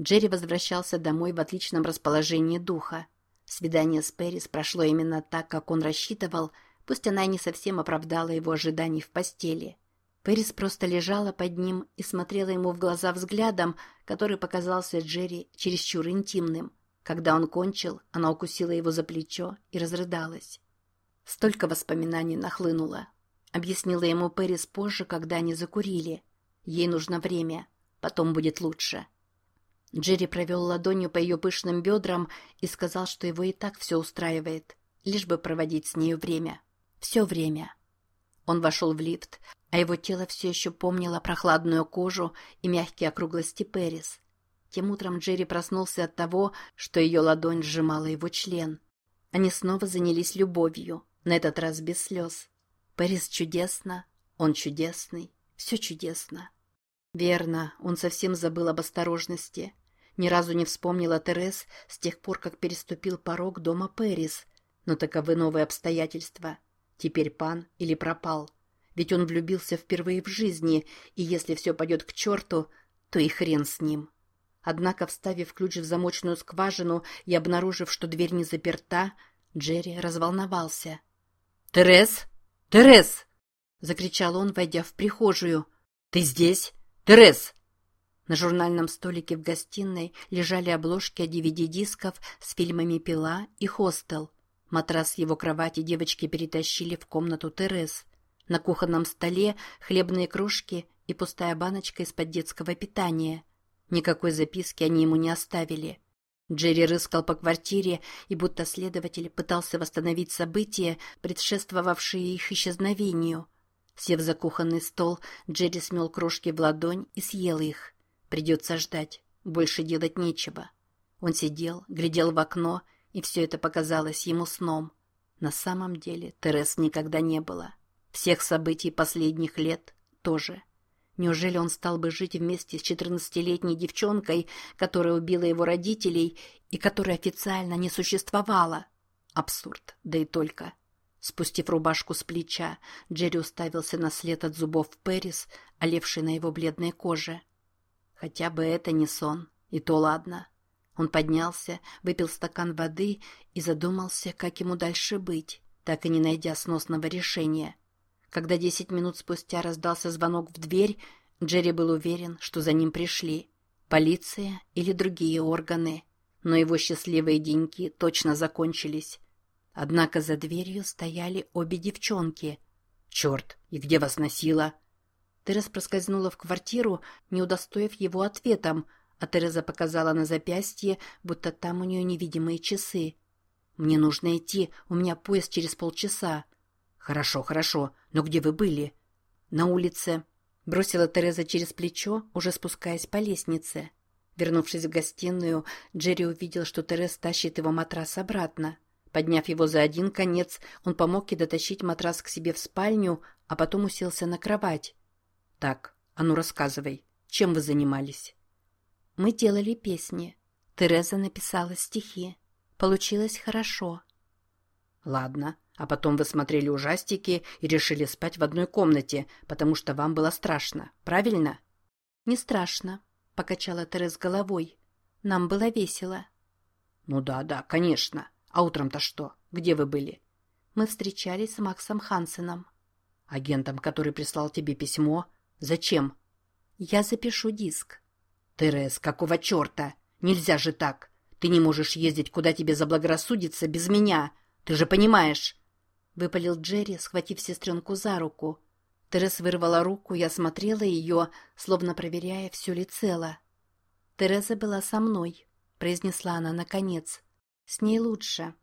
Джерри возвращался домой в отличном расположении духа. Свидание с Пэрис прошло именно так, как он рассчитывал, пусть она и не совсем оправдала его ожиданий в постели. Пэрис просто лежала под ним и смотрела ему в глаза взглядом, который показался Джерри чересчур интимным. Когда он кончил, она укусила его за плечо и разрыдалась. Столько воспоминаний нахлынуло. Объяснила ему Пэрис позже, когда они закурили. Ей нужно время, потом будет лучше. Джерри провел ладонью по ее пышным бедрам и сказал, что его и так все устраивает, лишь бы проводить с нею время. Все время. Он вошел в лифт, а его тело все еще помнило прохладную кожу и мягкие округлости Пэрис. Тем утром Джерри проснулся от того, что ее ладонь сжимала его член. Они снова занялись любовью, на этот раз без слез. Пэрис чудесно, он чудесный, все чудесно. Верно, он совсем забыл об осторожности. Ни разу не вспомнил о Терес с тех пор, как переступил порог дома Пэрис. Но таковы новые обстоятельства. Теперь пан или пропал. Ведь он влюбился впервые в жизни, и если все пойдет к черту, то и хрен с ним. Однако, вставив ключ в замочную скважину и обнаружив, что дверь не заперта, Джерри разволновался. «Терес! Терес!» — закричал он, войдя в прихожую. «Ты здесь? Терес!» На журнальном столике в гостиной лежали обложки DVD-дисков с фильмами «Пила» и «Хостел». Матрас его кровати девочки перетащили в комнату Терес. На кухонном столе хлебные крошки и пустая баночка из-под детского питания. Никакой записки они ему не оставили. Джерри рыскал по квартире и будто следователь пытался восстановить события, предшествовавшие их исчезновению. Сев за кухонный стол, Джерри смел крошки в ладонь и съел их. Придется ждать. Больше делать нечего. Он сидел, глядел в окно, и все это показалось ему сном. На самом деле Терес никогда не было. Всех событий последних лет тоже. Неужели он стал бы жить вместе с четырнадцатилетней девчонкой, которая убила его родителей и которая официально не существовала? Абсурд, да и только. Спустив рубашку с плеча, Джерри уставился на след от зубов Пэрис, олевший на его бледной коже. Хотя бы это не сон, и то ладно. Он поднялся, выпил стакан воды и задумался, как ему дальше быть, так и не найдя сносного решения. Когда десять минут спустя раздался звонок в дверь, Джерри был уверен, что за ним пришли. Полиция или другие органы. Но его счастливые деньки точно закончились. Однако за дверью стояли обе девчонки. «Черт, и где вас носило?» Тереза проскользнула в квартиру, не удостоив его ответом, а Тереза показала на запястье, будто там у нее невидимые часы. «Мне нужно идти, у меня поезд через полчаса». «Хорошо, хорошо, но где вы были?» «На улице», — бросила Тереза через плечо, уже спускаясь по лестнице. Вернувшись в гостиную, Джерри увидел, что Тереза тащит его матрас обратно. Подняв его за один конец, он помог ей дотащить матрас к себе в спальню, а потом уселся на кровать. «Так, а ну рассказывай, чем вы занимались?» «Мы делали песни. Тереза написала стихи. Получилось хорошо». «Ладно, а потом вы смотрели ужастики и решили спать в одной комнате, потому что вам было страшно, правильно?» «Не страшно», — покачала Тереза головой. «Нам было весело». «Ну да, да, конечно. А утром-то что? Где вы были?» «Мы встречались с Максом Хансеном». «Агентом, который прислал тебе письмо?» «Зачем?» «Я запишу диск». «Терез, какого черта? Нельзя же так! Ты не можешь ездить, куда тебе заблагорассудится, без меня! Ты же понимаешь!» Выпалил Джерри, схватив сестренку за руку. Терез вырвала руку и осмотрела ее, словно проверяя, все ли цело. «Тереза была со мной», — произнесла она наконец. «С ней лучше».